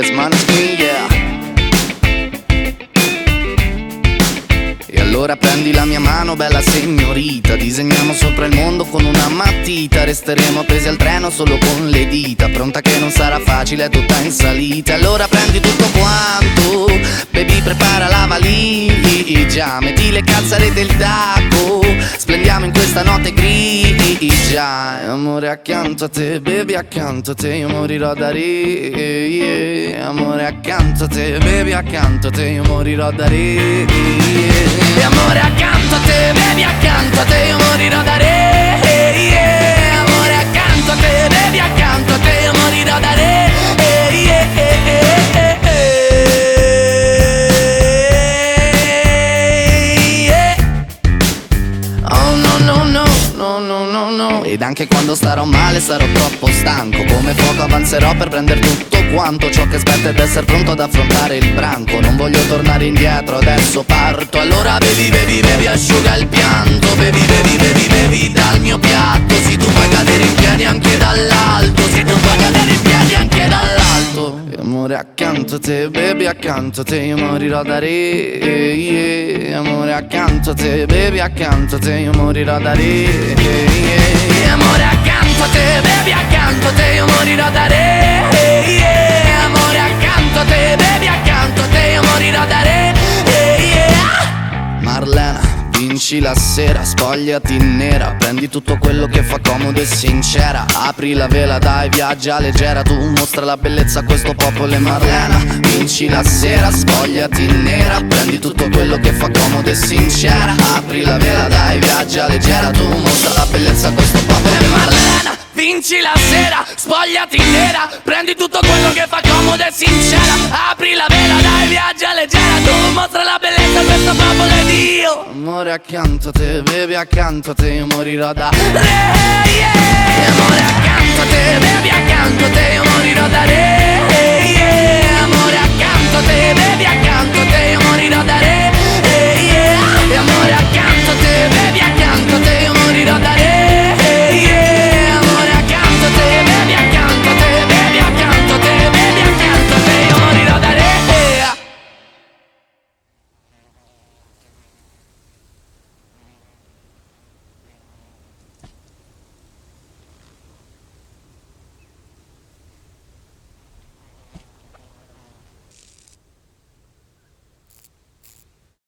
It's money screen, yeah. E allora prendi la mia mano, bella signorita. Disegniamo sopra il mondo con una matita. Resteremo appesi al treno solo con le dita. Pronta che non sarà facile, è tutta in salita. Allora prendi tutto quanto Baby prepara la valigia. Metti le calzare del taco Splendiamo in questa notte grigia. Amore accanto a te, baby accanto a te Io morirò da ridere yeah. Amore accanto a te, baby accanto a te Io morirò da ridere e amore accanto a te, bevi accanto a te, io morirò da re yeah. Amore accanto a te, bevi accanto a te, io morirò da re. Oh Ed anche quando starò male sarò troppo stanco Come fuoco avanzerò per prendere tutto quanto Ciò che aspetta ed essere pronto ad affrontare il branco. Non voglio tornare indietro, adesso parto. Allora bevi, bevi, bevi, asciuga il pianto. Bevi, bevi, bevi, bevi dal mio piatto. Se tu puoi cadere in piedi anche dall'alto. Se tu puoi cadere in piedi anche dall'alto. E amore accanto a te, bevi accanto a te Io morirò da re. Yeah. Amore accanto a te, bevi accanto a te Io morirò da re. Yeah. Amore accanto a te, bevi accanto a te Io morirò da re Vinci la sera, spogliati nera Prendi tutto quello che fa comodo e sincera. Apri la vela, dai, viaggia leggera Tu mostra la bellezza a questo popolo e Marlena. Vinci la sera, spogliati nera Prendi tutto quello che fa comodo e sincera. Apri la vela, dai, viaggia leggera Tu mostra la bellezza a questo popolo e Marlena. Vinci la sera, spogliati nera Prendi tutto quello che fa comodo e sincera. Apri la vela, dai, viaggia leggera Tu mostra la amore accanto a te, bevi accanto a te, morirò da re, yeah. Amore accanto a te, bevi accanto a te, morirò da re